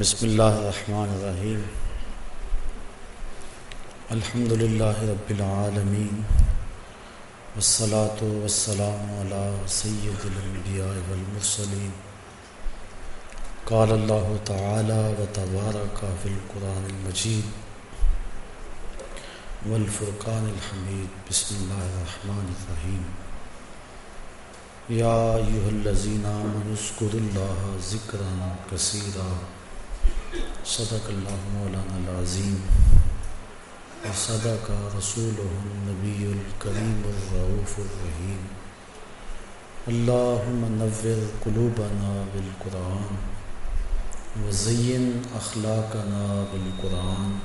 بسم اللہ الرحمن الرحیم۔ الحمد للہ رب العالمین۔ والصلاة والسلام على سید الانبیاء والمرسلین۔ قال اللہ تعالی وتبارک فی القرآن المجید۔ والفرقان الحمید۔ بسم اللہ الرحمن الرحیم۔ یا ایہا الذین آمنوا اذکروا اللہ ذکرا کثیرا۔ صدق اللہ مولانا العظیم. صدق رسول النبی الکریم الرعوف الرحیم. اللہم نور قلوبنا بالقرآن. وزین اخلاقنا بالقرآن.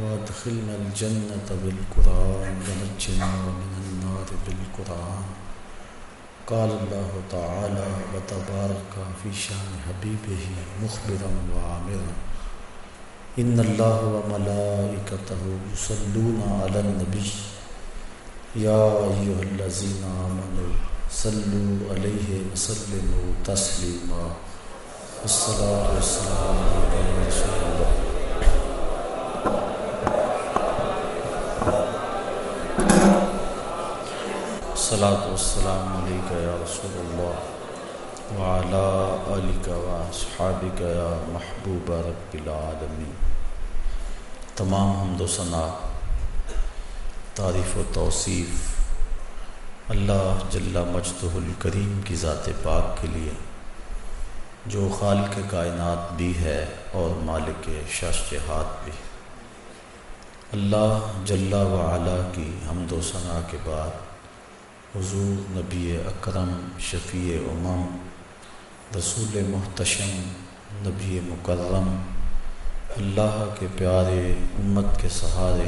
وادخلنا الجنة بالقرآن. ونجنا من النار بالقرآن. قال اللہ تعالی و تبارک فی شان حبیبہ مخبرا و عامرا. ان اللہ و ملائکتہ یصلون علی النبی. یا ایہا الذین آمنوا صلوا علیہ وسلموا تسلیما. الصلاة والسلام علیکم رسول اللہ. الصلاة والسلام علیکہ یا رسول اللہ وعلا علیکہ و صحابکہ یا محبوب رب العالمین تمام حمد و ثناء تعریف و توصیف اللہ جل مجدہ الکریم کی ذات پاک کے لیے جو خالق کائنات بھی ہے اور مالک شش جہات بھی۔ اللہ جل وعلا کی حمد و ثناء کے بعد حضور نبی اکرم، شفیع امم، رسول محتشم، نبی مکرم، اللہ کے پیارے امت کے سہارے،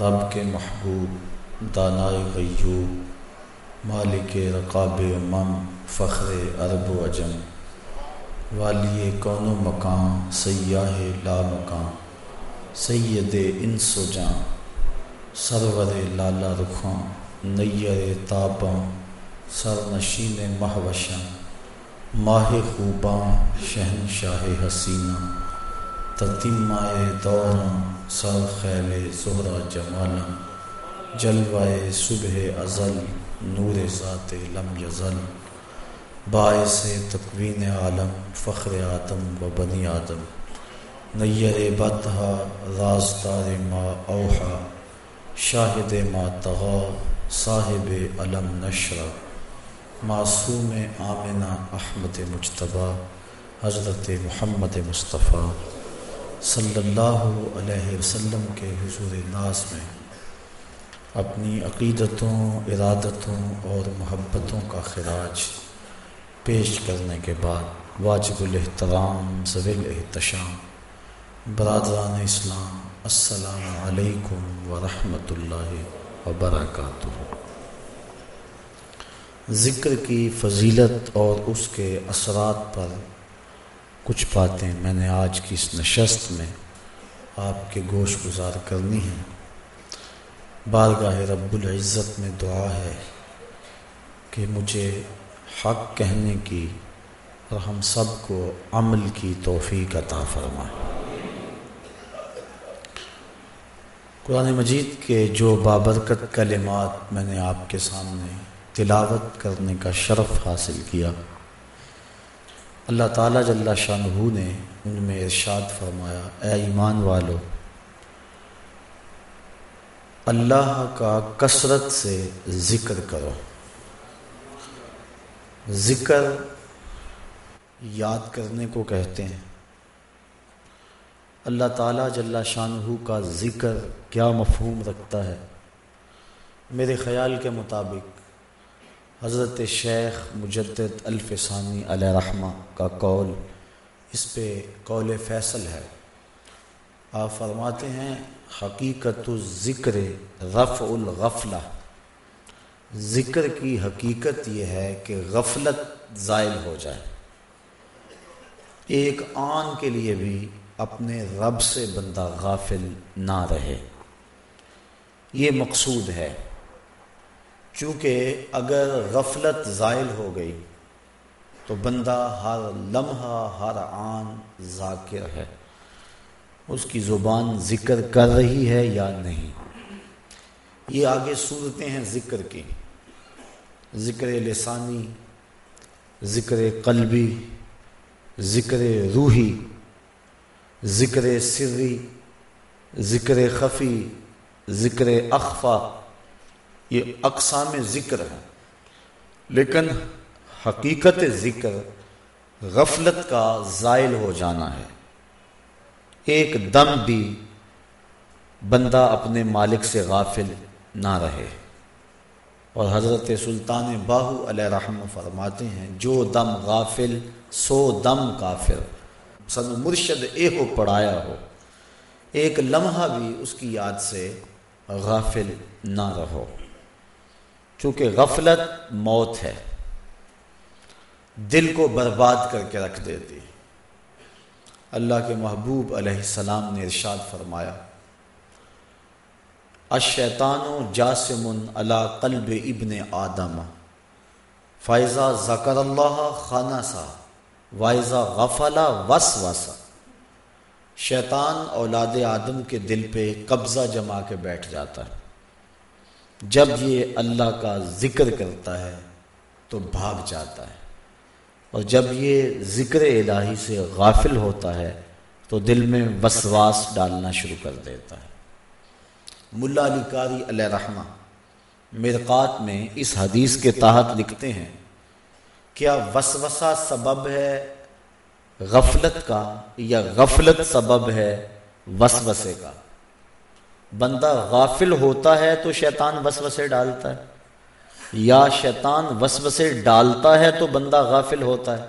رب کے محبوب دانائے غیوب، مالک رقاب امم، فخر عرب و اجم والی کون و مقام سیاہ لا مقام، سید انس و جاں سرور لالا رخاں نیر تاباں سر نشین مہوشاں، ماہ خوباں شہن شاہ حسینہ تتیمائے دوراں، سر خیل زہرا جمالاں، جلوائے صبح ازل، نور ذات لم یزل، باعث تقوین عالم، فخر آدم و بنی آدم۔ نیر بتہا رازدار ما اوحا، شاہد ما تغا صاحب علم نشرہ، معصوم آمنہ احمد مجتبہ، حضرت محمد مصطفیٰ صلی اللہ علیہ وسلم کے حضور ناز میں اپنی عقیدتوں، ارادتوں اور محبتوں کا خراج پیش کرنے کے بعد واجب الاحترام زویل احتشام برادران اسلام، السلام علیکم ورحمۃ اللہ وبرکاتہ۔ ذکر کی فضیلت اور اس کے اثرات پر کچھ باتیں میں نے آج کی اس نشست میں آپ کے گوش گزار کرنی ہیں۔ بارگاہ رب العزت میں دعا ہے کہ مجھے حق کہنے کی اور ہم سب کو عمل کی توفیق عطا فرمائے۔ قرآن مجید کے جو بابرکت کلمات میں نے آپ کے سامنے تلاوت کرنے کا شرف حاصل کیا، اللہ تعالیٰ جل شاہ نے ان میں ارشاد فرمایا، اے ایمان والو، اللہ کا کثرت سے ذکر کرو۔ ذکر یاد کرنے کو کہتے ہیں۔ اللہ تعالیٰ جل شاہ کا ذکر کیا مفہوم رکھتا ہے؟ میرے خیال کے مطابق حضرت شیخ مجدد الفسانی علیہ رحمہ کا قول اس پہ قول فیصل ہے۔ آپ فرماتے ہیں، حقیقت الذکر رفع الغفلہ۔ ذکر کی حقیقت یہ ہے کہ غفلت زائل ہو جائے۔ ایک آن کے لیے بھی اپنے رب سے بندہ غافل نہ رہے۔ یہ مقصود ہے۔ چونکہ اگر غفلت زائل ہو گئی، تو بندہ ہر لمحہ، ہر آن ذاکر ہے۔ اس کی زبان ذکر کر رہی ہے یا نہیں؟ یہ آگے صورتیں ہیں ذکر کی۔ ذکر لسانی، ذکر قلبی، ذکر روحی۔ ذکر سری، ذکر خفی، ذکر اخفا، یہ اقسام ذکر ہے لیکن حقیقت ذکر غفلت کا زائل ہو جانا ہے۔ ایک دم بھی بندہ اپنے مالک سے غافل نہ رہے۔ اور حضرت سلطان باہو علیہ رحم فرماتے ہیں، جو دم غافل، سو دم کافر۔ سن مرشد اے ہو پڑھایا ہو۔ ایک لمحہ بھی اس کی یاد سے غافل نہ رہو۔ چونکہ غفلت موت ہے۔ دل کو برباد کر کے رکھ دیتی۔ اللہ کے محبوب علیہ السلام نے ارشاد فرمایا اشیطان و جاسم اللہ قلب ابن آدم۔ فائزہ ذکر اللہ خانہ سا وائزہ غفلا وس وسا شیطان اولاد آدم کے دل پہ قبضہ جما کے بیٹھ جاتا ہے۔ جب یہ اللہ کا ذکر کرتا ہے تو بھاگ جاتا ہے۔ اور جب یہ ذکر الہی سے غافل ہوتا ہے تو دل میں وسواس ڈالنا شروع کر دیتا ہے۔ ملا علی قاری علیہ رحمہ۔ مرقات میں اس حدیث کے تحت لکھتے ہیں کیا وسوسہ سبب ہے؟ غفلت کا یا غفلت سبب ہے وسوسے کا؟ بندہ غافل ہوتا ہے تو شیطان وسوسے ڈالتا ہے، یا شیطان وسوسے ڈالتا ہے تو بندہ غافل ہوتا ہے۔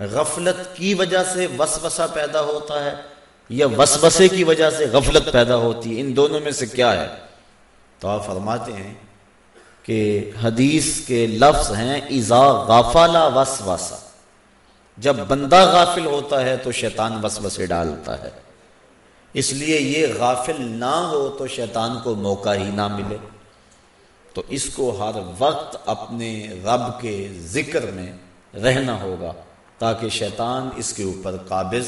غفلت کی وجہ سے وسوسہ پیدا ہوتا ہے یا وسوسے کی وجہ سے غفلت پیدا ہوتی ہے؟ ان دونوں میں سے کیا ہے؟ تو آپ فرماتے ہیں کہ حدیث کے لفظ ہیں ایزا غافلا وسوسا جب بندہ غافل ہوتا ہے تو شیطان وسوسے ڈالتا ہے۔ اس لیے یہ غافل نہ ہو تو شیطان کو موقع ہی نہ ملے۔ تو اس کو ہر وقت اپنے رب کے ذکر میں رہنا ہوگا تاکہ شیطان اس کے اوپر قابض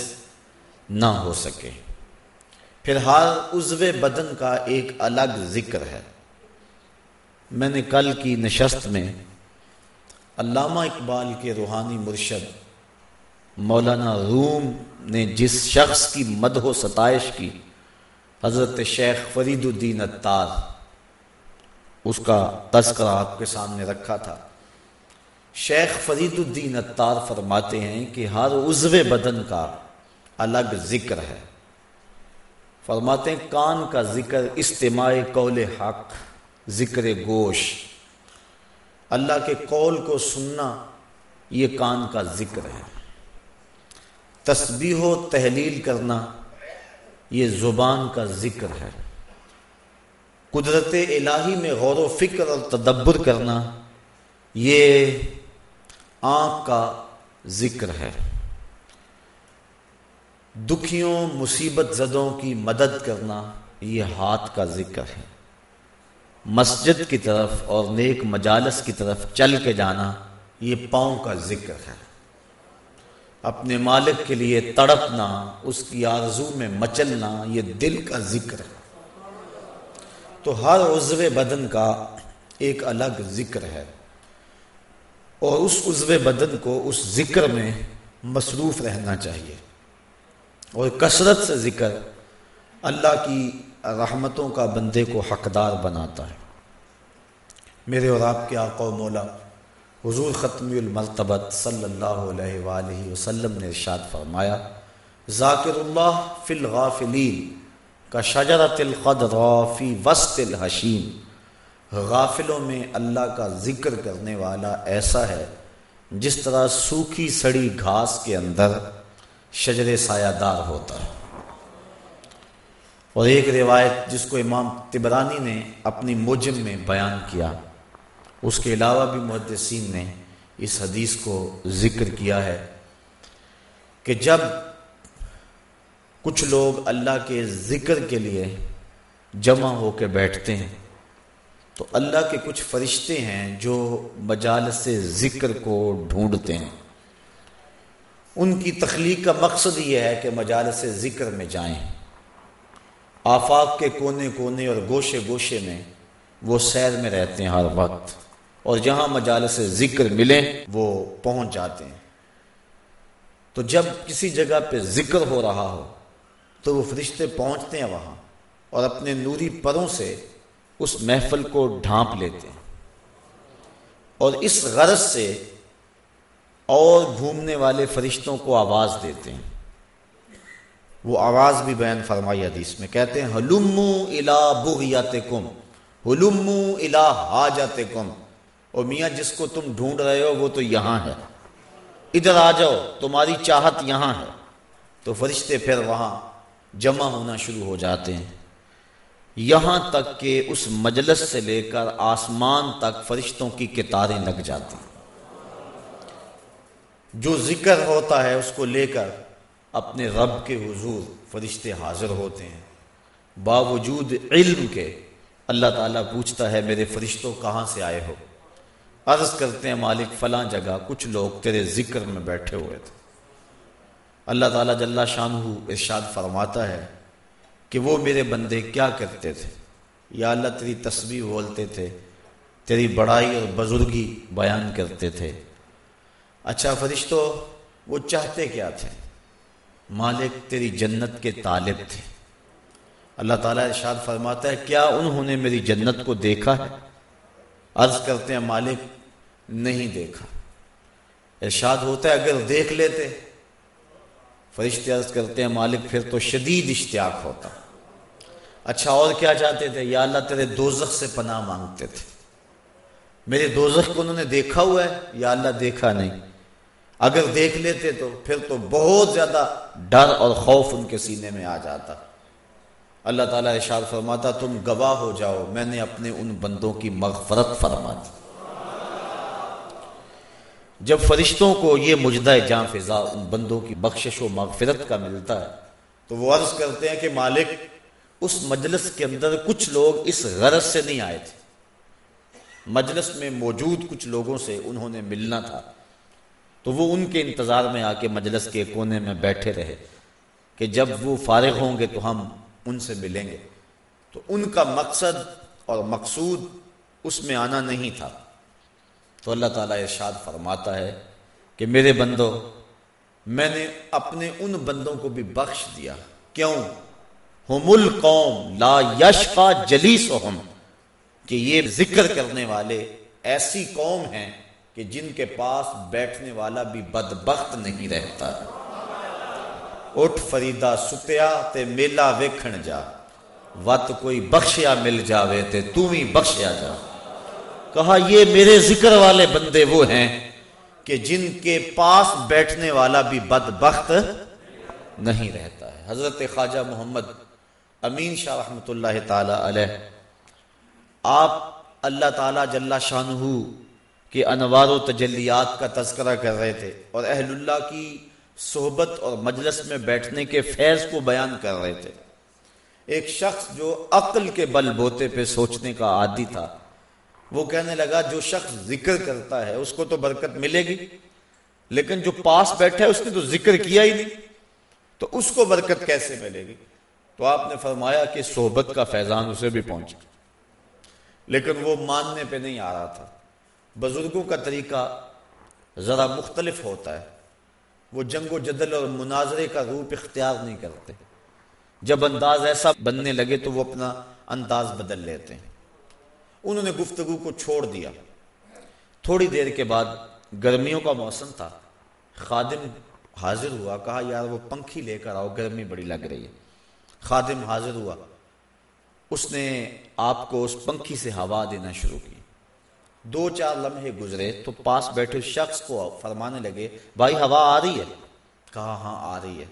نہ ہو سکے۔ پھر ہر عزو بدن کا ایک الگ ذکر ہے۔ میں نے کل کی نشست میں علامہ اقبال کے روحانی مرشد مولانا روم نے جس شخص کی مد و ستائش کی، حضرت شیخ فرید الدین اتار اس کا تذکرہ آپ کے سامنے رکھا تھا۔ شیخ فرید الدین اتار فرماتے ہیں کہ ہر عزو بدن کا الگ ذکر ہے۔ فرماتے ہیں کان کا ذکر استماع قول حق ذکر گوش۔ اللہ کے قول کو سننا یہ کان کا ذکر ہے۔ تسبیح و تحلیل کرنا یہ زبان کا ذکر ہے۔ قدرت الہی میں غور و فکر اور تدبر کرنا یہ آنکھ کا ذکر ہے۔ دکھیوں، مصیبت زدوں کی مدد کرنا یہ ہاتھ کا ذکر ہے۔ مسجد کی طرف اور نیک مجالس کی طرف چل کے جانا یہ پاؤں کا ذکر ہے۔ اپنے مالک کے لیے تڑپنا، اس کی آرزو میں مچلنا، یہ دل کا ذکر ہے۔ تو ہر عضو بدن کا ایک الگ ذکر ہے۔ اور اس عضو بدن کو اس ذکر میں مصروف رہنا چاہیے۔ اور کثرت سے ذکر اللہ کی رحمتوں کا بندے کو حقدار بناتا ہے۔ میرے اور آپ کے آقا و مولا، حضور ختمی المرتبت صلی اللہ علیہ وآلہ وسلم نے ارشاد فرمایا، ذاکر اللہ فی الغافلین کا شجرت القدر فی وسط الحشیم۔ غافلوں میں اللہ کا ذکر کرنے والا ایسا ہے، جس طرح سوکھی سڑی گھاس کے اندر شجر سایہ دار ہوتا ہے۔ اور ایک روایت جس کو امام تبرانی نے اپنی مجم میں بیان کیا، اس کے علاوہ بھی محدثین نے اس حدیث کو ذکر کیا ہے کہ جب کچھ لوگ اللہ کے ذکر کے لیے جمع ہو کے بیٹھتے ہیں، تو اللہ کے کچھ فرشتے ہیں جو مجال سے ذکر کو ڈھونڈتے ہیں۔ ان کی تخلیق کا مقصد یہ ہے کہ مجالس ذکر میں جائیں۔ آفاق کے کونے کونے اور گوشے گوشے میں وہ سیر میں رہتے ہیں ہر وقت اور جہاں مجالس ذکر ملیں وہ پہنچ جاتے ہیں۔ تو جب کسی جگہ پہ ذکر ہو رہا ہو تو وہ فرشتے پہنچتے ہیں وہاں اور اپنے نوری پروں سے اس محفل کو ڈھانپ لیتے ہیں۔ اور اس غرض سے اور گھومنے والے فرشتوں کو آواز دیتے ہیں۔ وہ آواز بھی بیان فرمائی حدیث میں کہتے ہیں ہلومو الا بغیات کم ہلومو الا حاجات کم اور میاں، جس کو تم ڈھونڈ رہے ہو، وہ تو یہاں ہے۔ ادھر آ جاؤ، تمہاری چاہت یہاں ہے۔ تو فرشتے پھر وہاں جمع ہونا شروع ہو جاتے ہیں۔ یہاں تک کہ اس مجلس سے لے کر آسمان تک فرشتوں کی کتاریں لگ جاتی۔ جو ذکر ہوتا ہے، اس کو لے کر اپنے رب کے حضور فرشتے حاضر ہوتے ہیں۔ باوجود علم کے اللہ تعالیٰ پوچھتا ہے، میرے فرشتوں کہاں سے آئے ہو؟ عرض کرتے ہیں، مالک، فلاں جگہ، کچھ لوگ تیرے ذکر میں بیٹھے ہوئے تھے۔ اللہ تعالیٰ جل شاہ ارشاد فرماتا ہے کہ وہ میرے بندے کیا کرتے تھے؟ یا اللہ، تیری تصویر بولتے تھے، تیری بڑائی اور بزرگی بیان کرتے تھے۔ اچھا فرشتو، وہ چاہتے کیا تھے؟ مالک تیری جنت کے طالب تھے۔ اللہ تعالیٰ ارشاد فرماتا ہے، کیا انہوں نے میری جنت کو دیکھا ہے؟ عرض کرتے ہیں، مالک نہیں دیکھا۔ ارشاد ہوتا ہے، اگر دیکھ لیتے۔ فرشتے عرض کرتے ہیں، مالک پھر تو شدید اشتیاق ہوتا۔ اچھا اور کیا چاہتے تھے؟ یا اللہ تیرے دوزخ سے پناہ مانگتے تھے۔ میرے دوزخ کو انہوں نے دیکھا ہوا ہے، یا اللہ دیکھا نہیں؟ اگر دیکھ لیتے تو پھر تو بہت زیادہ ڈر اور خوف ان کے سینے میں آ جاتا۔ اللہ تعالیٰ اشار فرماتا، تم گواہ ہو جاؤ، میں نے اپنے ان بندوں کی مغفرت فرما دی جب فرشتوں کو یہ مجدہ جان فضا ان بندوں کی بخشش و مغفرت کا ملتا ہے، تو وہ عرض کرتے ہیں کہ مالک، اس مجلس کے اندر کچھ لوگ اس غرض سے نہیں آئے تھے۔ مجلس میں موجود کچھ لوگوں سے انہوں نے ملنا تھا۔ تو وہ ان کے انتظار میں آ کے مجلس کے کونے میں بیٹھے رہے کہ جب وہ فارغ ہوں گے تو ہم ان سے ملیں گے۔ تو ان کا مقصد اور مقصود اس میں آنا نہیں تھا۔ تو اللہ تعالیٰ ارشاد فرماتا ہے کہ میرے بندوں میں نے اپنے ان بندوں کو بھی بخش دیا۔ کیوں؟ ہم القوم لا یشقا جلیسہم، کہ یہ ذکر کرنے والے ایسی قوم ہیں کہ جن کے پاس بیٹھنے والا بھی بدبخت نہیں رہتا۔ اٹھ فریدا ستیا تے میلا ویکھن جا۔ وت کوئی بخشیا مل جاوے تے تو ہی بخشیا جا۔ کہا، یہ میرے ذکر والے بندے وہ ہیں کہ جن کے پاس بیٹھنے والا بھی بدبخت نہیں رہتا ہے۔ حضرت خواجہ محمد امین شاہ رحمۃ اللہ تعالی علیہ، آپ اللہ تعالی جل شاہ کے انوار و تجلیات کا تذکرہ کر رہے تھے اور اہل اللہ کی صحبت اور مجلس میں بیٹھنے کے فیض کو بیان کر رہے تھے۔ ایک شخص جو عقل کے بل بوتے پہ سوچنے کا عادی تھا، وہ کہنے لگا، جو شخص ذکر کرتا ہے اس کو تو برکت ملے گی، لیکن جو پاس بیٹھا ہے اس نے تو ذکر کیا ہی نہیں، تو اس کو برکت کیسے ملے گی؟ تو آپ نے فرمایا کہ صحبت کا فیضان اسے بھی پہنچ لیکن وہ ماننے پہ نہیں آ رہا تھا۔ بزرگوں کا طریقہ ذرا مختلف ہوتا ہے۔ وہ جنگ و جدل اور مناظرے کا روپ اختیار نہیں کرتے۔ جب انداز ایسا بننے لگے تو وہ اپنا انداز بدل لیتے ہیں۔ انہوں نے گفتگو کو چھوڑ دیا۔ تھوڑی دیر کے بعد گرمیوں کا موسم تھا۔ خادم حاضر ہوا، کہا، یار، وہ پنکھی لے کر آؤ، گرمی بڑی لگ رہی ہے۔ خادم حاضر ہوا۔ اس نے آپ کو اس پنکھی سے ہوا دینا شروع کی دو چار لمحے گزرے تو پاس بیٹھے شخص کو فرمانے لگے، بھائی، ہوا آ رہی ہے؟ کہا ہاں آ رہی ہے۔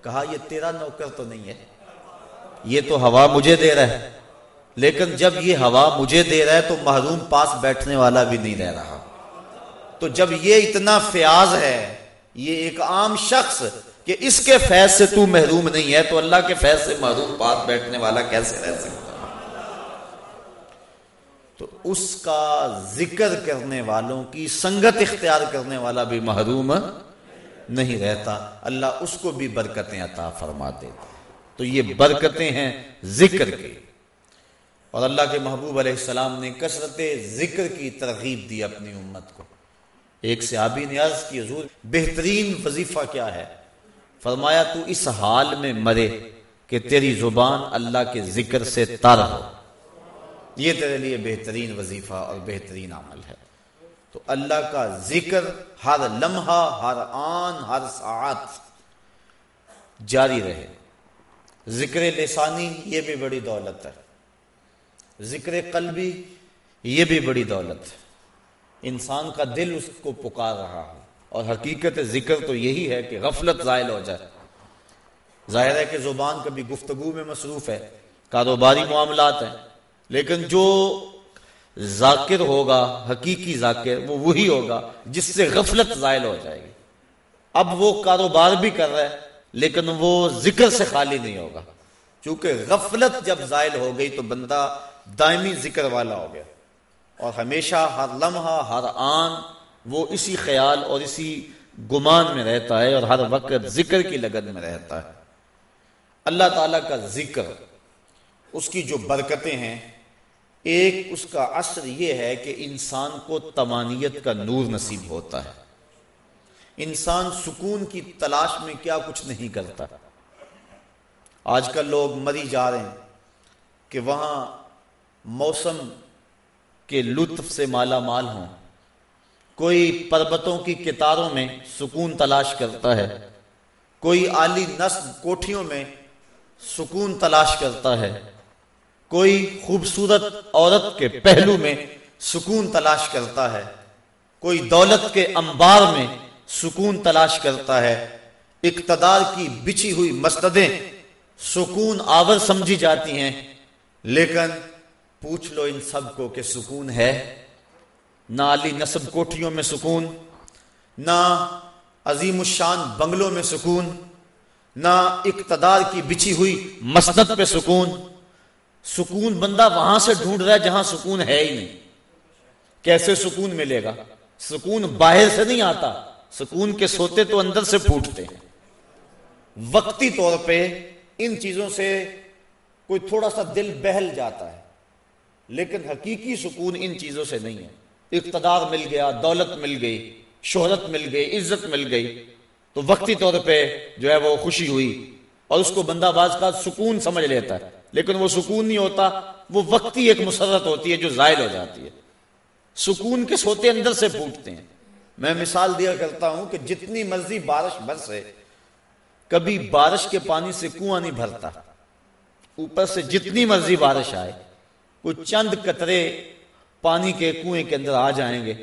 کہا، یہ تیرا نوکر تو نہیں ہے۔ یہ تو ہوا مجھے دے رہا ہے۔ لیکن جب یہ ہوا مجھے دے رہا ہے تو محروم پاس بیٹھنے والا بھی نہیں رہ رہا۔ تو جب یہ اتنا فیاض ہے، یہ ایک عام شخص، کہ اس کے فیض سے تو محروم نہیں ہے، تو اللہ کے فیض سے محروم پاس بیٹھنے والا کیسے رہ سکتا تو اس کا ذکر کرنے والوں کی سنگت اختیار کرنے والا بھی محروم نہیں رہتا۔ اللہ اس کو بھی برکتیں عطا فرما دیتا تو یہ برکتیں ہیں ذکر کی۔ اور اللہ کے محبوب علیہ السلام نے کثرت ذکر کی ترغیب دی اپنی امت کو۔ ایک صحابی نے عرض کی، حضور، بہترین وظیفہ کیا ہے؟ فرمایا، تو اس حال میں مرے کہ تیری زبان اللہ کے ذکر سے تر ہو۔ یہ تیرے لیے بہترین وظیفہ اور بہترین عمل ہے۔ تو اللہ کا ذکر ہر لمحہ، ہر آن، ہر ساعت جاری رہے۔ ذکر لسانی یہ بھی بڑی دولت ہے۔ ذکر قلبی یہ بھی بڑی دولت ہے۔ انسان کا دل اس کو پکار رہا ہے۔ اور حقیقت ذکر تو یہی ہے کہ غفلت زائل ہو جائے۔ ظاہر ہے کہ زبان کبھی گفتگو میں مصروف ہے، کاروباری معاملات ہیں۔ لیکن جو ذاکر ہوگا، حقیقی ذاکر، وہ وہی ہوگا جس سے غفلت زائل ہو جائے گی۔ اب وہ کاروبار بھی کر رہا ہے، لیکن وہ ذکر سے خالی نہیں ہوگا۔ چونکہ غفلت جب زائل ہو گئی تو بندہ دائمی ذکر والا ہو گیا۔ اور ہمیشہ ہر لمحہ، ہر آن وہ اسی خیال اور اسی گمان میں رہتا ہے اور ہر وقت ذکر کی لگن میں رہتا ہے۔ اللہ تعالیٰ کا ذکر، اس کی جو برکتیں ہیں ایک اس کا اثر یہ ہے کہ انسان کو تمانیت کا نور نصیب ہوتا ہے۔ انسان سکون کی تلاش میں کیا کچھ نہیں کرتا۔ آج کل لوگ مری جا رہے ہیں کہ وہاں موسم کے لطف سے مالا مال ہوں۔ کوئی پربتوں کی کتاروں میں سکون تلاش کرتا ہے۔ کوئی عالی نصب کوٹھیوں میں سکون تلاش کرتا ہے۔ کوئی خوبصورت عورت کے پہلو میں سکون تلاش کرتا ہے، کوئی دولت کے انبار میں سکون تلاش کرتا ہے۔ اقتدار کی بچھی ہوئی مسندیں سکون آور سمجھی جاتی ہیں، لیکن پوچھ لو ان سب کو کہ سکون ہے؟ نہ علی نصب کوٹھیوں میں سکون، نہ عظیم الشان بنگلوں میں سکون، نہ اقتدار کی بچھی ہوئی مسند پہ سکون۔ سکون بندہ وہاں سے ڈھونڈ رہا ہے جہاں سکون ہے ہی نہیں۔ کیسے سکون ملے گا؟ سکون باہر سے نہیں آتا۔ سکون کے سوتے تو اندر سے پھوٹتے ہیں۔ وقتی طور پہ ان چیزوں سے کوئی تھوڑا سا دل بہل جاتا ہے۔ لیکن حقیقی سکون ان چیزوں سے نہیں ہے۔ اقتدار مل گیا، دولت مل گئی، شہرت مل گئی، عزت مل گئی۔ تو وقتی طور پہ جو ہے وہ خوشی ہوئی اور اس کو بندہ باز کا سکون سمجھ لیتا ہے۔ لیکن وہ سکون نہیں ہوتا، وہ وقتی ایک مسرت ہوتی ہے جو زائل ہو جاتی ہے۔ سکون کے سوتے اندر سے پھوٹتے ہیں؟ میں مثال دیا کرتا ہوں کہ جتنی مرضی بارش برسے، کبھی بارش کے پانی سے کنواں نہیں بھرتا۔ اوپر سے جتنی مرضی بارش آئے کوئی چند قطرے پانی کے کنویں کے اندر آ جائیں گے۔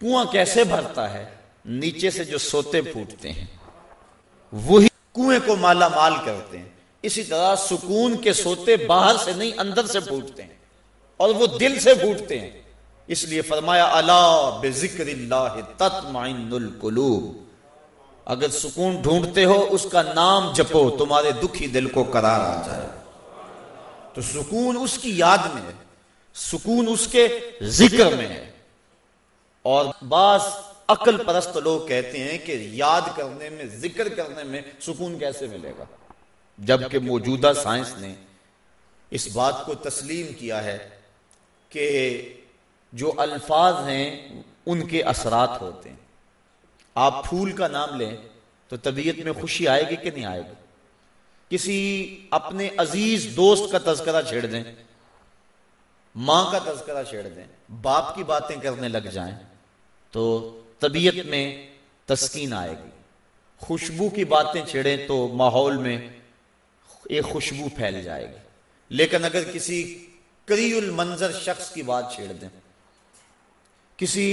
کنواں کیسے بھرتا ہے؟ نیچے سے جو سوتے پھوٹتے ہیں۔ وہی کنویں کو مالا مال کرتے ہیں۔ اسی طرح سکون کے سوتے باہر سے نہیں، اندر سے پھوٹتے ہیں اور وہ دل سے پھوٹتے ہیں۔ اس لیے فرمایا اللہ بے ذکر اللہ تطمئن القلوب۔ اگر سکون ڈھونڈتے ہو، اس کا نام جپو، تمہارے دکھی دل کو قرار آ جائے۔ تو سکون اس کی یاد میں ہے۔ سکون اس کے ذکر میں ہے۔ اور بعض عقل پرست لوگ کہتے ہیں کہ یاد کرنے میں، ذکر کرنے میں سکون کیسے ملے گا؟ جبکہ موجودہ سائنس نے اس بات کو تسلیم کیا ہے کہ جو الفاظ ہیں ان کے اثرات ہوتے ہیں۔ آپ پھول کا نام لیں تو طبیعت میں خوشی آئے گی کہ نہیں آئے گی؟ کسی اپنے عزیز دوست کا تذکرہ چھیڑ دیں ماں کا تذکرہ چھیڑ دیں باپ کی باتیں کرنے لگ جائیں تو طبیعت میں تسکین آئے گی۔ خوشبو کی باتیں چھیڑیں تو ماحول میں ایک خوشبو پھیل جائے گی۔ لیکن اگر کسی کری المنظر شخص کی بات چھیڑ دیں، کسی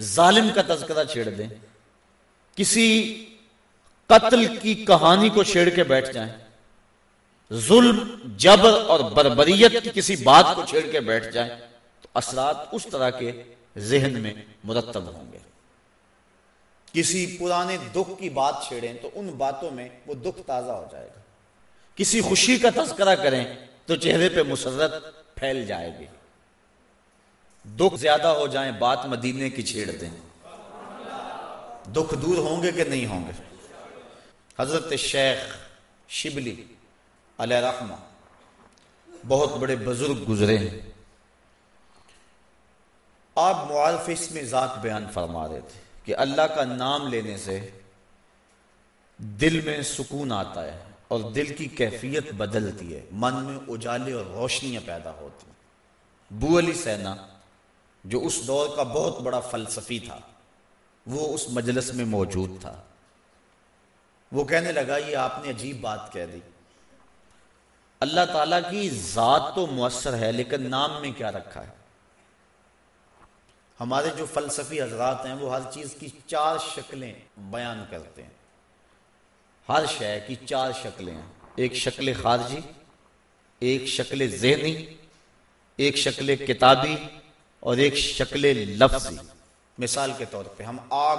ظالم کا تذکرہ چھیڑ دیں، کسی قتل کی کہانی کو چھیڑ کے بیٹھ جائیں، ظلم، جبر اور بربریت کی کسی بات کو چھیڑ کے بیٹھ جائیں، تو اثرات اس طرح کے ذہن میں مرتب ہوں گے۔ کسی پرانے دکھ کی بات چھیڑیں تو ان باتوں میں وہ دکھ تازہ ہو جائے گا۔ کسی خوشی کا تذکرہ کریں تو چہرے پہ مسرت پھیل جائے گی۔ دکھ زیادہ ہو جائیں بات مدینے کی چھیڑ دیں۔ دکھ دور ہوں گے کہ نہیں ہوں گے؟ حضرت شیخ شبلی علیہ رحمہ بہت بڑے بزرگ گزرے ہیں۔ آپ معارف اس میں ذات بیان فرما رہے تھے کہ اللہ کا نام لینے سے دل میں سکون آتا ہے۔ اور دل کی کیفیت بدلتی ہے۔ من میں اجالے اور روشنیاں پیدا ہوتی ہیں۔ بو علی سینا، جو اس دور کا بہت بڑا فلسفی تھا، وہ اس مجلس میں موجود تھا۔ وہ کہنے لگا، یہ آپ نے عجیب بات کہہ دی۔ اللہ تعالیٰ کی ذات تو مؤثر ہے، لیکن نام میں کیا رکھا ہے؟ ہمارے جو فلسفی حضرات ہیں، وہ ہر چیز کی چار شکلیں بیان کرتے ہیں۔ ہر شے کی چار شکلیں ہیں۔ ایک شکل خارجی، ایک شکل ذہنی، ایک شکل کتابی اور ایک شکل لفظی۔ مثال کے طور پہ ہم آگ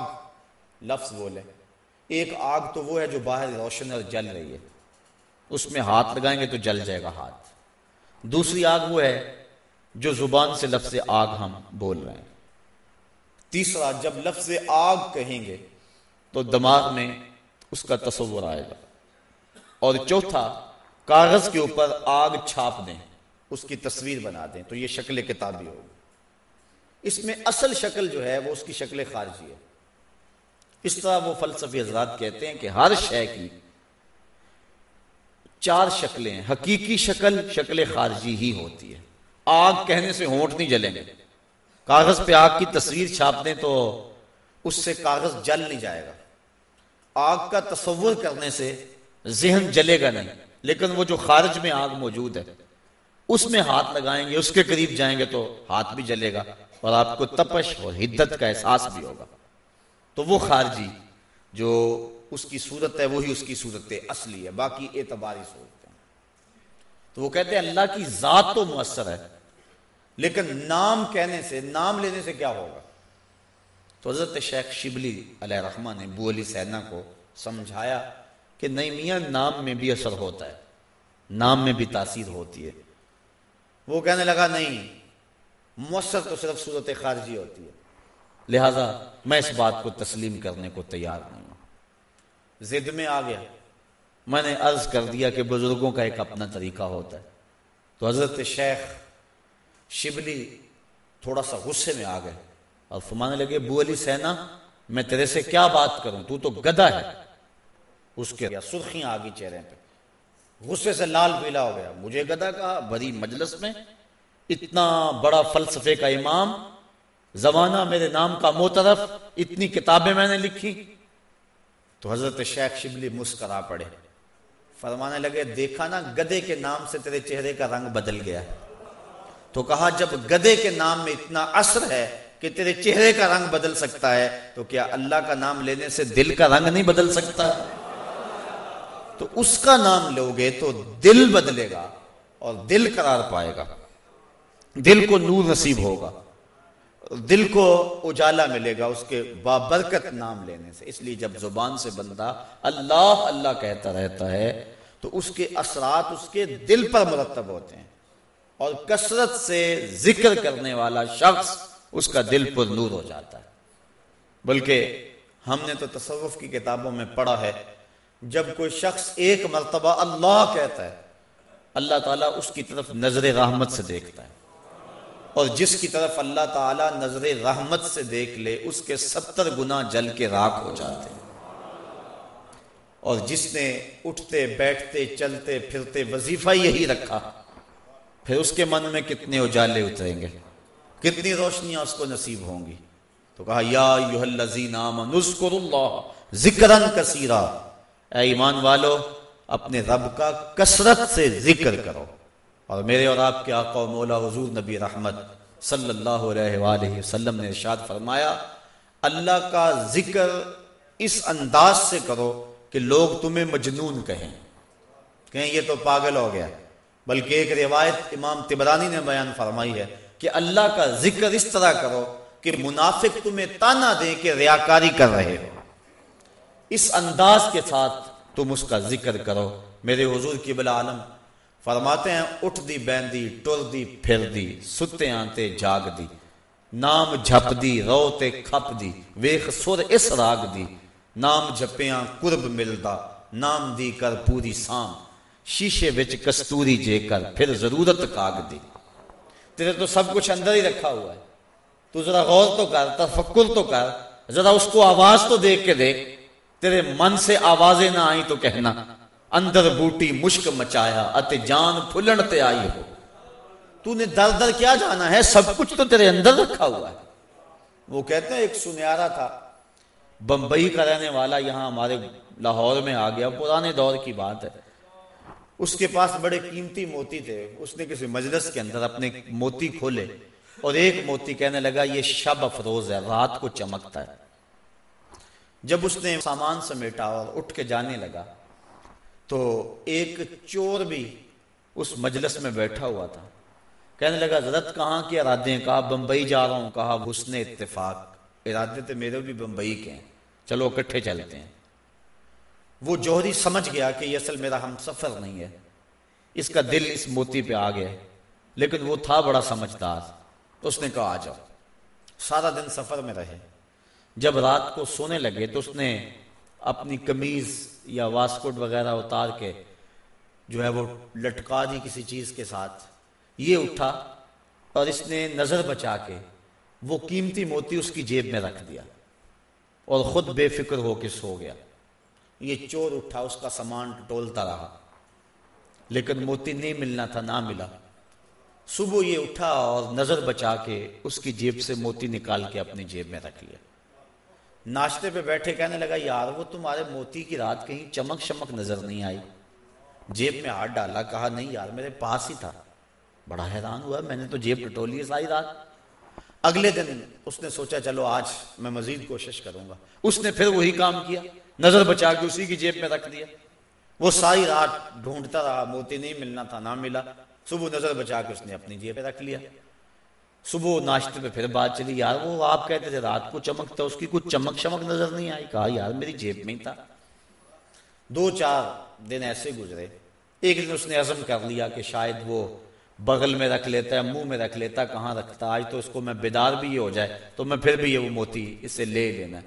لفظ بولیں۔ ایک آگ تو وہ ہے جو باہر روشن اور جل رہی ہے۔ اس میں ہاتھ لگائیں گے تو جل جائے گا ہاتھ۔ دوسری آگ وہ ہے جو زبان سے لفظ آگ ہم بول رہے ہیں۔ تیسرا، جب لفظ آگ کہیں گے تو دماغ میں اس کا تصور آئے گا۔ اور چوتھا، کاغذ کے اوپر آگ چھاپ دیں اس کی تصویر بنا دیں، تو یہ شکل کتابی ہوگی۔ اس میں اصل شکل جو ہے، وہ اس کی شکل خارجی ہے۔ اس طرح وہ فلسفی حضرات کہتے ہیں کہ ہر شے کی چار شکلیں، حقیقی شکل شکل خارجی ہی ہوتی ہے۔ آگ کہنے سے ہونٹ نہیں جلیں گے۔ کاغذ پہ آگ کی تصویر چھاپ دیں تو اس سے کاغذ جل نہیں جائے گا۔ آگ کا تصور کرنے سے ذہن جلے گا نہیں، لیکن وہ جو خارج میں آگ موجود ہے، اس میں ہاتھ لگائیں گے، اس کے قریب جائیں گے تو ہاتھ بھی جلے گا اور آپ کو تپش اور حدت کا احساس بھی ہوگا۔ تو وہ خارجی جو اس کی صورت ہے، وہی اس کی صورت اصلی ہے، باقی اعتباری صورت ہے۔ تو وہ کہتے ہیں، اللہ کی ذات تو مؤثر ہے، لیکن نام کہنے سے، نام لینے سے کیا ہوگا؟ تو حضرت شیخ شبلی علیہ رحمٰ نے بو علی سینا کو سمجھایا کہ نہیں میاں، نام میں بھی اثر ہوتا ہے، نام میں بھی تاثیر ہوتی ہے۔ وہ کہنے لگا، نہیں، مؤثر تو صرف صورت خارجی ہوتی ہے۔ لہذا میں اس بات کو تسلیم کرنے کو تیار نہیں ہوں۔ زد میں آ گیا۔ میں نے عرض کر دیا کہ بزرگوں کا ایک اپنا طریقہ ہوتا ہے۔ تو حضرت شیخ شبلی تھوڑا سا غصے میں آ گئے۔ اور فرمانے لگے، بو علی سینا، میں تیرے سے کیا بات کروں؟ تو تو گدا ہے۔ اس کے سرخیاں آگی چہرے پہ۔ غصے سے لال پیلا ہو گیا۔ مجھے گدا کہا بڑی مجلس میں اتنا بڑا فلسفے کا امام، زمانہ میرے نام کا موترف اتنی کتابیں میں نے لکھی۔ تو حضرت شیخ شبلی مسکرا پڑے۔ فرمانے لگے، دیکھا نا گدے کے نام سے تیرے چہرے کا رنگ بدل گیا تو کہا، جب گدے کے نام میں اتنا اثر ہے کہ تیرے چہرے کا رنگ بدل سکتا ہے، تو کیا اللہ کا نام لینے سے دل کا رنگ نہیں بدل سکتا؟ تو اس کا نام لو گے تو دل بدلے گا اور دل قرار پائے گا۔ دل کو نور نصیب ہوگا۔ دل کو اجالا ملے گا اس کے بابرکت نام لینے سے۔ اس لیے جب زبان سے بندہ اللہ اللہ کہتا رہتا ہے، تو اس کے اثرات اس کے دل پر مرتب ہوتے ہیں۔ اور کثرت سے ذکر کرنے والا شخص اس کا دل پر نور ہو جاتا ہے۔ بلکہ ہم نے تو تصوف کی کتابوں میں پڑھا ہے، جب کوئی شخص ایک مرتبہ اللہ کہتا ہے، اللہ تعالیٰ اس کی طرف نظر رحمت سے دیکھتا ہے۔ اور جس کی طرف اللہ تعالیٰ نظر رحمت سے دیکھ لے، اس کے ستر گنا جل کے راک ہو جاتے ہیں۔ اور جس نے اٹھتے، بیٹھتے، چلتے، پھرتے وظیفہ یہی رکھا، پھر اس کے من میں کتنے اجالے اتریں گے؟ کتنی روشنیاں اس کو نصیب ہوں گی؟ تو کہا، یا اللہ ذکرن کثیرا۔ اے ایمان والو، اپنے رب کا کثرت سے ذکر کرو۔ اور میرے اور آپ کے آقا و مولا حضور نبی رحمت صلی اللہ علیہ وآلہ وسلم نے ارشاد فرمایا، اللہ کا ذکر اس انداز سے کرو کہ لوگ تمہیں مجنون کہیں۔ کہیں یہ تو پاگل ہو گیا، بلکہ ایک روایت امام تبرانی نے بیان فرمائی ہے۔ کہ اللہ کا ذکر اس طرح کرو کہ منافق تمہیں تانا دے کہ ریاکاری کر رہے ہو۔ اس انداز کے ساتھ تم اس کا ذکر کرو۔ میرے حضور کی بلا عالم، فرماتے ہیں، اٹھ دی، بیندی، ٹر دی، پھر دی، ستے آنتے، جاگ دی، نام جھپ دی، رو تے کھپ دی، ویخ سر اس راگ دی، نام جھپیاں قرب ملدا نام دی کر پوری سام، شیشے وچ کستوری جے کر، پھر ضرورت کاغ دی۔ تیرے تو سب کچھ اندر ہی رکھا ہوا ہے۔ تو ذرا غور تو کر، تفکر تو کر، ذرا اس کو آواز تو دیکھ کے دیکھ۔ تیرے من سے آوازیں نہ آئی تو کہنا، اندر بوٹی مشک مچایا اتے جان پھلن تے آئی ہو۔ تو نے در در کیا جانا ہے؟ سب کچھ تو تیرے اندر رکھا ہوا ہے۔ وہ کہتے ہیں، ایک سنیارا تھا۔ بمبئی کا رہنے والا یہاں ہمارے لاہور میں آ گیا۔ پرانے دور کی بات ہے۔ اس کے پاس بڑے قیمتی موتی تھے۔ اس نے کسی مجلس کے اندر اپنے موتی کھولے اور ایک موتی کہنے لگا، یہ شب افروز ہے، رات کو چمکتا ہے۔ جب اس نے سامان سمیٹا اور اٹھ کے جانے لگا، تو ایک چور بھی اس مجلس میں بیٹھا ہوا تھا۔ کہنے لگا، حضرت کہاں کے ارادے ہیں؟ کہا، بمبئی جا رہا ہوں۔ کہا، حسن اتفاق۔ ارادے تو میرے بھی بمبئی کے ہیں۔ چلو، اکٹھے چلتے ہیں۔ وہ جوہری سمجھ گیا کہ یہ اصل میرا ہم سفر نہیں ہے۔ اس کا دل اس موتی پہ آ گیا۔ لیکن وہ تھا بڑا سمجھدار۔ تو اس نے کہا، آ جاؤ۔ سارا دن سفر میں رہے۔ جب رات کو سونے لگے تو اس نے اپنی کمیز یا واسکوٹ وغیرہ اتار کے جو ہے وہ لٹکا دی کسی چیز کے ساتھ۔ یہ اٹھا اور اس نے نظر بچا کے وہ قیمتی موتی اس کی جیب میں رکھ دیا اور خود بے فکر ہو کے سو گیا۔ یہ چور اٹھا، اس کا سامان ٹولتا رہا۔ لیکن موتی نہیں ملنا تھا، نہ ملا۔ صبح یہ اٹھا اور نظر بچا کے اس کی جیب سے موتی نکال کے اپنی جیب میں رکھ لیا۔ ناشتے پہ بیٹھے کہنے لگا، یار، وہ تمہارے موتی کی رات کہیں چمک شمک نظر نہیں آئی۔ جیب میں ہاتھ ڈالا، کہا، نہیں یار، میرے پاس ہی تھا۔ بڑا حیران ہوا، میں نے تو جیب ٹٹولی ہے ساری رات۔ اگلے دن اس نے سوچا، چلو، آج میں مزید کوشش کروں گا۔ اس نے پھر وہی کام کیا۔ نظر بچا کے اسی کی جیب میں رکھ دیا۔ وہ ساری رات ڈھونڈتا رہا، موتی نہیں ملنا تھا، نہ ملا۔ صبح نظر بچا کے اس نے اپنی جیب رکھ لیا۔ صبح ناشتے پہ پھر بات چلی، یار وہ آپ کہتے تھے رات کو چمکتا اس کی کچھ چمک شمک نظر نہیں آئی؟ کہا، یار میری جیب میں ہی تھا۔ دو چار دن ایسے گزرے، ایک دن اس نے عزم کر لیا کہ شاید وہ بغل میں رکھ لیتا ہے، منہ میں رکھ لیتا کہاں رکھتا آج تو اس کو میں بیدار بھی یہ ہو جائے، تو میں پھر بھی یہ وہ موتی اس سے لے لینا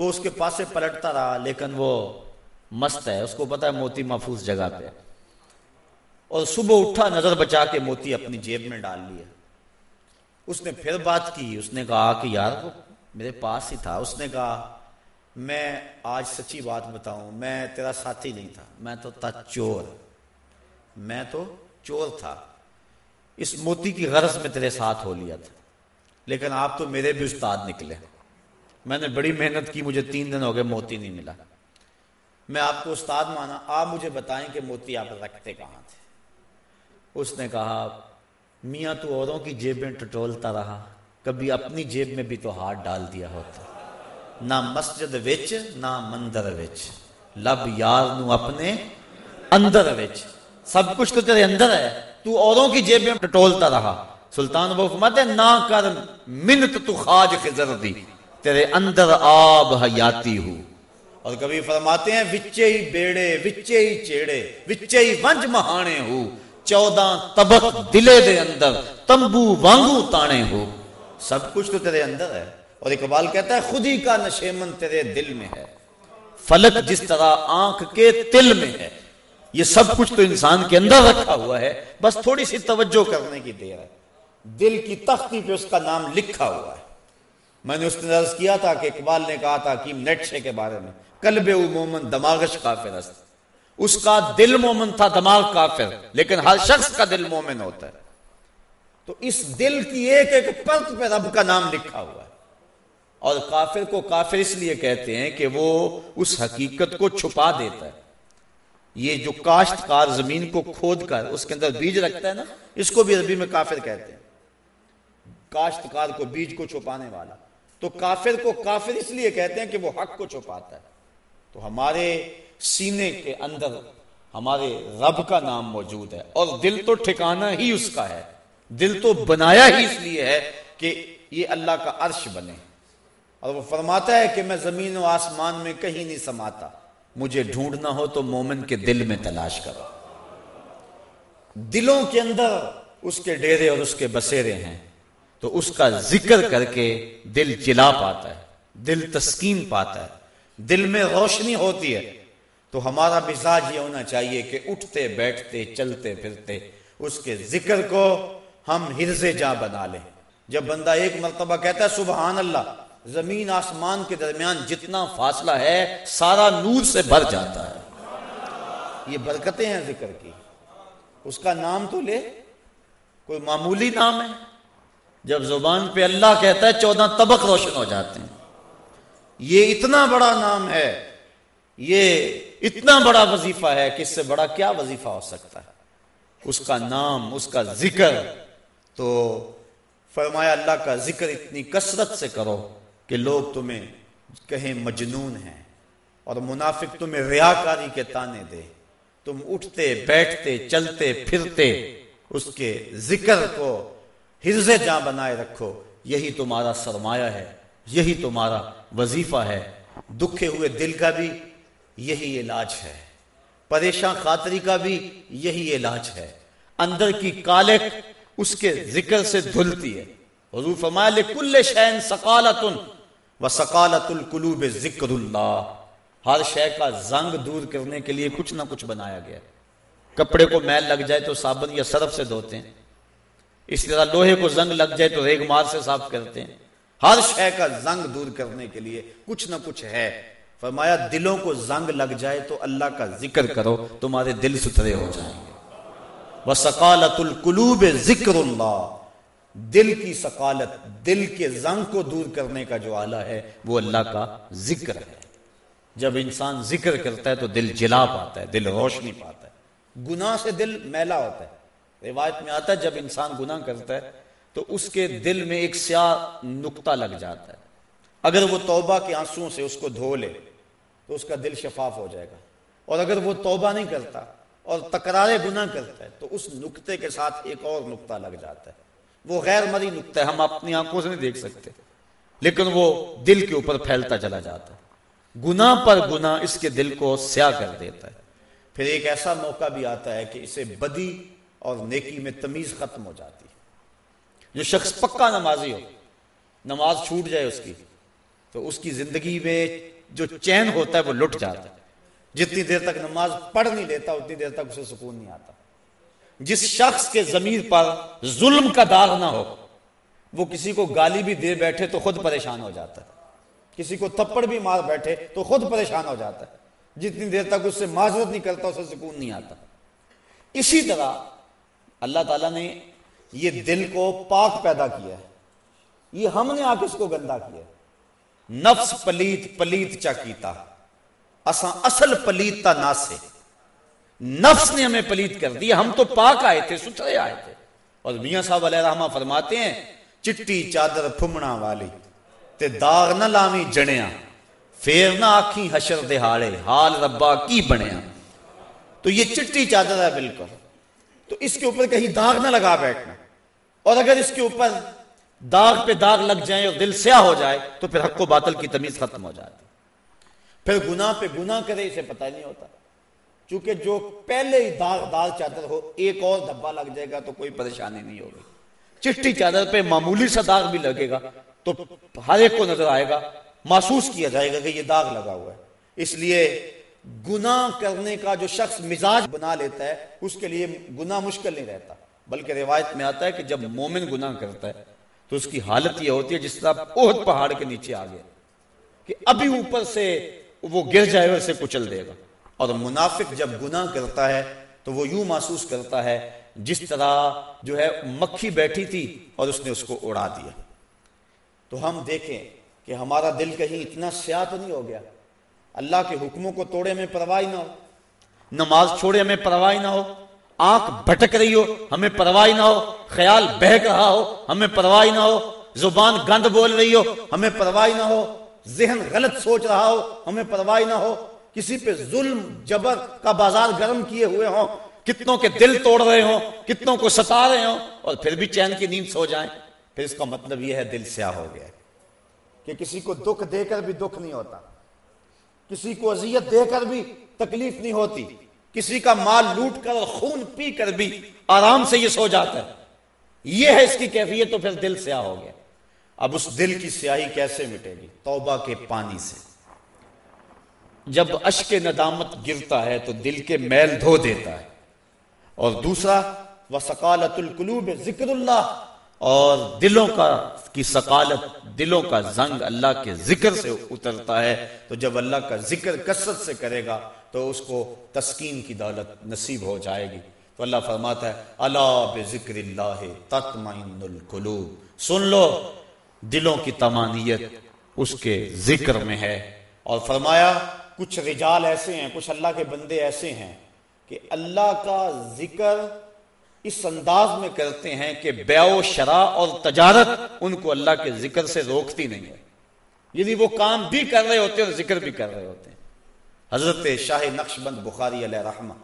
وہ اس کے پاس سے پلٹتا رہا، لیکن وہ مست ہے۔ اس کو پتا ہے موتی محفوظ جگہ پہ اور صبح اٹھا، نظر بچا کے موتی اپنی جیب میں ڈال لیا اس نے پھر بات کی، اس نے کہا کہ یار، وہ میرے پاس ہی تھا۔ اس نے کہا، میں آج سچی بات بتاؤں، میں تیرا ساتھی نہیں تھا، میں تو تھا چور۔ میں تو چور تھا۔ اس موتی کی غرض میں تیرے ساتھ ہو لیا تھا۔ لیکن آپ تو میرے بھی استاد نکلے۔ میں نے بڑی محنت کی، مجھے تین دن ہو گئے، موتی نہیں ملا۔ میں آپ کو استاد مانا، آپ مجھے بتائیں کہ موتی آپ رکھتے کہاں تھے۔ اس نے کہا، میاں تو اوروں کی جیبیں ٹٹولتا رہا، کبھی اپنی جیب میں بھی تو ہاتھ ڈال دیا ہوتا۔ نہ مسجد وچ، نہ مندر وچ۔ لب یار نو اپنے اندر وچ۔ سب کچھ تو تیرے اندر ہے، تو اوروں کی جیب میں ٹٹولتا رہا۔ سلطان وہ فرماتے نہ کر منت تو خاج خزر دی۔ تیرے اندر آب حیاتی ہو۔ اور کبھی فرماتے ہیں، وچے ہی بیڑے، وچے ہی چیڑے، وچے ہی ونج مہانے ہو۔ چودہ طبق دلے دے اندر، تمبو وانگو تانے ہو۔ سب کچھ تو تیرے اندر ہے۔ اور اقبال کہتا ہے خود ہی کا نشیمن تیرے دل میں ہے۔ فلک جس طرح آنکھ کے تل میں ہے۔ یہ سب کچھ تو انسان کے اندر رکھا ہوا ہے۔ بس تھوڑی سی توجہ کرنے کی دیر ہے۔ دل کی تختی پہ اس کا نام لکھا ہوا ہے۔ میں نے اس نے عرض کیا تھا کہ اقبال نے کہا تھا کہ نیٹشے کے بارے میں کلب عموماً دماغش کافر است۔ اس کا دل مومن تھا، دماغ کافر، لیکن ہر شخص کا دل مومن ہوتا ہے۔ تو اس دل کی ایک ایک پرت پہ رب کا نام لکھا ہوا ہے۔ اور کافر کو کافر اس لیے کہتے ہیں کہ وہ اس حقیقت کو چھپا دیتا ہے۔ یہ جو کاشتکار زمین کو کھود کر اس کے اندر بیج رکھتا ہے نا، اس کو بھی عربی میں کافر کہتے ہیں۔ کاشتکار کو بیج کو چھپانے والا۔ تو کافر کو کافر اس لیے کہتے ہیں کہ وہ حق کو چھپاتا ہے۔ تو ہمارے سینے کے اندر ہمارے رب کا نام موجود ہے اور دل تو ٹھکانا ہی اس کا ہے۔ دل تو بنایا ہی اس لیے ہے کہ یہ اللہ کا عرش بنے۔ اور وہ فرماتا ہے کہ میں زمین و آسمان میں کہیں نہیں سماتا۔ مجھے ڈھونڈنا ہو تو مومن کے دل میں تلاش کرو۔ دلوں کے اندر اس کے ڈیرے اور اس کے بسیرے ہیں۔ تو اس کا ذکر کر کے دل چلا پاتا ہے، دل تسکین پاتا ہے، دل میں روشنی ہوتی ہے۔ تو ہمارا مزاج یہ ہونا چاہیے کہ اٹھتے، بیٹھتے، چلتے پھرتے، اس کے ذکر کو ہم ہرز جا بنا لیں۔ جب بندہ ایک مرتبہ کہتا ہے، سبحان اللہ، زمین آسمان کے درمیان جتنا فاصلہ ہے، سارا نور سے بھر جاتا ہے۔ یہ برکتیں ہیں ذکر کی۔ اس کا نام تو لے، کوئی معمولی نام ہے؟ جب زبان پہ اللہ کہتا ہے چودہ طبق روشن ہو جاتے ہیں۔ یہ اتنا بڑا نام ہے، یہ اتنا بڑا وظیفہ ہے کہ اس سے بڑا کیا وظیفہ ہو سکتا ہے؟ اس کا نام، اس کا ذکر۔ تو فرمایا، اللہ کا ذکر اتنی کثرت سے کرو کہ لوگ تمہیں کہیں مجنون ہیں اور منافق تمہیں ریاکاری کے تانے دے۔ تم اٹھتے، بیٹھتے، چلتے، پھرتے، اس کے ذکر کو حرز جاں بنائے رکھو۔ یہی تمہارا سرمایہ ہے، یہی تمہارا وظیفہ ہے۔ دکھے ہوئے دل کا بھی یہی علاج ہے۔ پریشان خاطری کا بھی یہی علاج ہے۔ اندر کی کالک اس کے ذکر سے دھلتی ہے۔ حضور فرمایا، لکل شین سقالت و سقالت القلوب ذکر اللہ۔ ہر شے کا زنگ دور کرنے کے لیے کچھ نہ کچھ بنایا گیا۔ کپڑے کو میل لگ جائے تو صابن یا سرف سے دھوتے ہیں۔ اس طرح لوہے کو زنگ لگ جائے تو ریگ مار سے صاف کرتے ہیں۔ ہر شے کا زنگ دور کرنے کے لیے کچھ نہ کچھ ہے۔ فرمایا، دلوں کو زنگ لگ جائے تو اللہ کا ذکر کرو، تمہارے دل ستھرے ہو جائیں گے۔ وہ سکالت القلوب ذکر اللہ دل کی سکالت دل کے زنگ کو دور کرنے کا جو آلہ ہے، وہ اللہ کا ذکر ہے۔ جب انسان ذکر کرتا ہے تو دل جلا پاتا ہے، دل روشنی پاتا ہے۔ گناہ سے دل میلا ہوتا ہے۔ روایت میں آتا ہے، جب انسان گناہ کرتا ہے، تو اس کے دل میں ایک سیاہ نقطہ لگ جاتا ہے۔ اگر وہ توبہ کے آنسو سے اس کو دھو لے، تو اس کا دل شفاف ہو جائے گا۔ اور اگر وہ توبہ نہیں کرتا اور تکرارے گناہ کرتا ہے، تو اس نقطے کے ساتھ ایک اور نقطہ لگ جاتا ہے۔ وہ غیر مری نقطہ ہے، ہم اپنی آنکھوں سے نہیں دیکھ سکتے، لیکن وہ دل کے اوپر پھیلتا چلا جاتا ہے۔ گناہ پر گناہ اس کے دل کو سیاہ کر دیتا ہے۔ پھر ایک ایسا موقع بھی آتا ہے کہ اسے بدی اور نیکی میں تمیز ختم ہو جاتی ہے۔ جو شخص پکا نمازی ہو، نماز چھوٹ جائے اس کی، تو اس کی زندگی میں جو چین ہوتا ہے وہ لٹ جاتا ہے۔ جتنی دیر تک نماز پڑھ نہیں لیتا، اتنی دیر تک اسے سکون نہیں آتا۔ جس شخص کے ضمیر پر ظلم کا داغ نہ ہو، وہ کسی کو گالی بھی دے بیٹھے تو خود پریشان ہو جاتا ہے۔ کسی کو تھپڑ بھی مار بیٹھے تو خود پریشان ہو جاتا ہے۔ جتنی دیر تک اس سے معذرت نہیں کرتا، اسے سکون نہیں آتا۔ اسی طرح اللہ تعالیٰ نے یہ دل کو پاک پیدا کیا ہے۔ یہ ہم نے آ کے اس کو گندا کیا نفس پلیت پلیت چا کیتا۔ اساں اصل پلیت تا ناسے نفس نے ہمیں پلیت کر دیا۔ ہم تو پاک آئے تھے، ستھرے آئے تھے۔ اور میاں صاحب علیہ رحمہ فرماتے ہیں، چٹی، چادر، پھمنا والی، تے داغ نہ لامی جڑیاں پھر نہ آکھی حشر دہاڑے حال ربا کی بنیا تو یہ چٹی، چادر ہے بالکل۔ تو اس کے اوپر کہیں داغ نہ لگا بیٹھنا۔ اور اگر اس کے اوپر داغ پہ داغ لگ جائیں اور دل سیاہ ہو جائے، تو پھر حق و باطل کی تمیز ختم ہو جاتی۔ پھر گناہ پہ گناہ کرے، اسے پتہ نہیں ہوتا۔ چونکہ جو پہلے ہی داغ داغ چادر ہو، ایک اور دھبا لگ جائے گا تو کوئی پریشانی نہیں ہوگی۔ چٹی چادر پہ معمولی سا داغ بھی لگے گا تو ہر ایک کو نظر آئے گا، محسوس کیا جائے گا کہ یہ داغ لگا ہوا ہے۔ اس لیے گناہ کرنے کا جو شخص مزاج بنا لیتا ہے، اس کے لیے گناہ مشکل نہیں رہتا۔ بلکہ روایت میں آتا ہے کہ جب مومن گناہ کرتا ہے، تو اس کی حالت یہ ہوتی ہے جس طرح بہت پہاڑ کے نیچے آ گیا، کہ ابھی اوپر سے وہ گر جائے اسے کچل دے گا۔ اور منافق جب گناہ کرتا ہے، تو وہ یوں محسوس کرتا ہے جس طرح جو ہے مکھی بیٹھی تھی اور اس نے اس کو اڑا دیا۔ تو ہم دیکھیں کہ ہمارا دل کہیں اتنا سیاہ تو نہیں ہو گیا۔ اللہ کے حکموں کو توڑے میں پرواہ نہ ہو۔ نماز چھوڑے ہمیں پرواہ نہ ہو۔ آنکھ بھٹک رہی ہو، ہمیں پرواہ نہ ہو۔ خیال بہک رہا ہو، ہمیں پرواہ نہ ہو۔ زبان گند بول رہی ہو، ہمیں پرواہ نہ ہو۔ ذہن غلط سوچ رہا ہو، ہمیں پرواہ نہ ہو۔ کسی پہ ظلم، جبر کا بازار گرم کیے ہوئے ہوں۔ کتنوں کے دل توڑ رہے ہوں، کتنوں کو ستا رہے ہوں۔ اور پھر بھی چین کی نیند سو جائیں۔ پھر اس کا مطلب یہ ہے، دل سیاہ ہو گیا کہ کسی کو دکھ دے کر بھی دکھ نہیں ہوتا۔ کسی کو اذیت دے کر بھی تکلیف نہیں ہوتی، کسی کا مال لوٹ کر اور خون پی کر بھی آرام سے یہ سو جاتا ہے۔ یہ ہے اس کی کیفیت، تو پھر دل سیاہ ہو گیا۔ اب اس دل کی سیاہی کیسے مٹے گی؟ توبہ کے پانی سے۔ جب اشک ندامت گرتا ہے تو دل کے میل دھو دیتا ہے۔ اور دوسرا وہ سکالت القلوب ذکر اللہ اور دلوں کا کی سقالت، دلوں کا زنگ اللہ کے ذکر سے اترتا ہے۔ تو جب اللہ کا ذکر کثرت سے کرے گا، تو اس کو تسکین کی دولت نصیب ہو جائے گی۔ تو اللہ فرماتا ہے اللہ بذکر اللہ تطمئن القلوب سن لو، دلوں کی تمانیت اس کے ذکر میں ہے۔ اور فرمایا، کچھ رجال ایسے ہیں، کچھ اللہ کے بندے ایسے ہیں کہ اللہ کا ذکر اس انداز میں کرتے ہیں کہ بیع و شرع اور تجارت ان کو اللہ کے ذکر سے روکتی نہیں ہے۔ یعنی وہ کام بھی کر رہے ہوتے ہیں اور ذکر بھی کر رہے ہوتے ہیں۔ حضرت شاہ نقش بند بخاری علیہ رحمہ،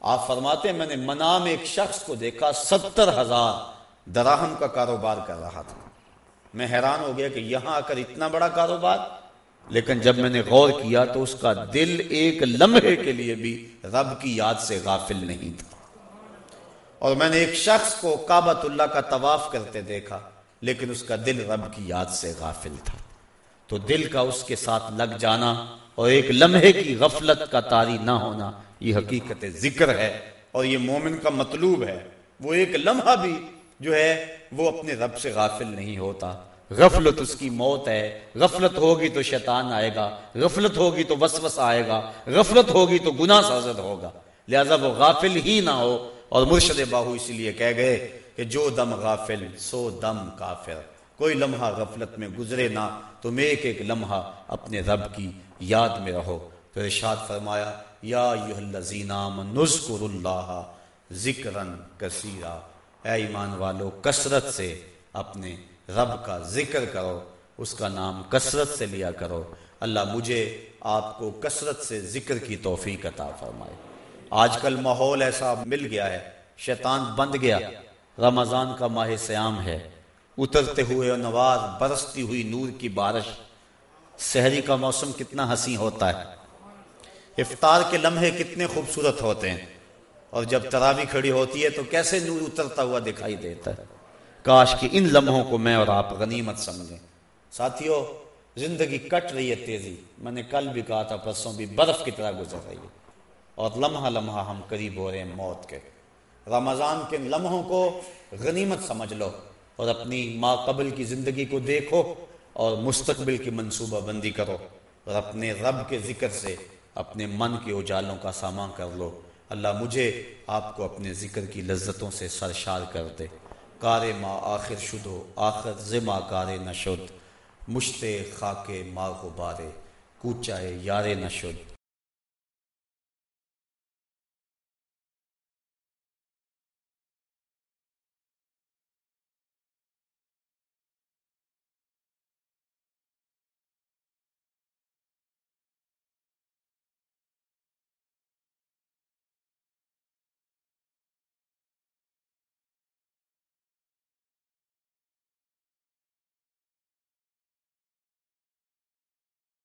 آپ فرماتے ہیں، میں نے منام ایک شخص کو دیکھا، ستر ہزار دراہم کا کاروبار کر رہا تھا۔ میں حیران ہو گیا کہ یہاں آ کر اتنا بڑا کاروبار۔ لیکن جب میں نے غور کیا تو اس کا دل ایک لمحے کے لیے بھی رب کی یاد سے غافل نہیں تھا۔ اور میں نے ایک شخص کو کعبۃ اللہ کا طواف کرتے دیکھا، لیکن اس کا دل رب کی یاد سے غافل تھا۔ تو دل کا اس کے ساتھ لگ جانا اور ایک لمحے کی غفلت کا تاری نہ ہونا، یہ حقیقت ذکر ہے اور یہ مومن کا مطلوب ہے۔ وہ ایک لمحہ بھی جو ہے، وہ اپنے رب سے غافل نہیں ہوتا۔ غفلت اس کی موت ہے۔ غفلت ہوگی تو شیطان آئے گا، غفلت ہوگی تو وسوس آئے گا، غفلت ہوگی تو گناہ سازد ہوگا۔ لہذا وہ غافل ہی نہ ہو۔ اور مرشد باہو اس لیے کہہ گئے کہ جو دم غافل، سو دم کافر۔ کوئی لمحہ غفلت میں گزرے نہ، تم ایک ایک لمحہ اپنے رب کی یاد میں رہو۔ تو ارشاد فرمایا، یا نذکر اللہ ذکرن کثیرا۔ اے ایمان والو، کثرت سے اپنے رب کا ذکر کرو، اس کا نام کثرت سے لیا کرو۔ اللہ مجھے آپ کو کثرت سے ذکر کی توفیق عطا فرمائے۔ آج کل ماحول ایسا مل گیا ہے، شیطان بند گیا۔ رمضان کا ماہ سیام ہے۔ اترتے ہوئے نواز برستی ہوئی نور کی بارش۔ سحری کا موسم کتنا ہنسی ہوتا ہے۔ افطار کے لمحے کتنے خوبصورت ہوتے ہیں۔ اور جب تراوی کھڑی ہوتی ہے تو کیسے نور اترتا ہوا دکھائی دیتا ہے۔ کاش کہ ان لمحوں کو میں اور آپ غنیمت سمجھیں۔ ساتھیوں زندگی کٹ رہی ہے تیزی۔ میں نے کل بھی کہا تھا، پرسوں بھی برف کی طرح گزر رہی ہے۔ اور لمحہ لمحہ ہم قریب ہو رہے ہیں موت کے۔ رمضان کے لمحوں کو غنیمت سمجھ لو اور اپنی ما قبل کی زندگی کو دیکھو اور مستقبل کی منصوبہ بندی کرو اور اپنے رب کے ذکر سے اپنے من کے اجالوں کا سامان کر لو۔ اللہ مجھے آپ کو اپنے ذکر کی لذتوں سے سرشار کر دے۔ کار ما آخر شدو آخر زما کار نشد مشتے خاک ماں کو بارے کوچائے یار نشد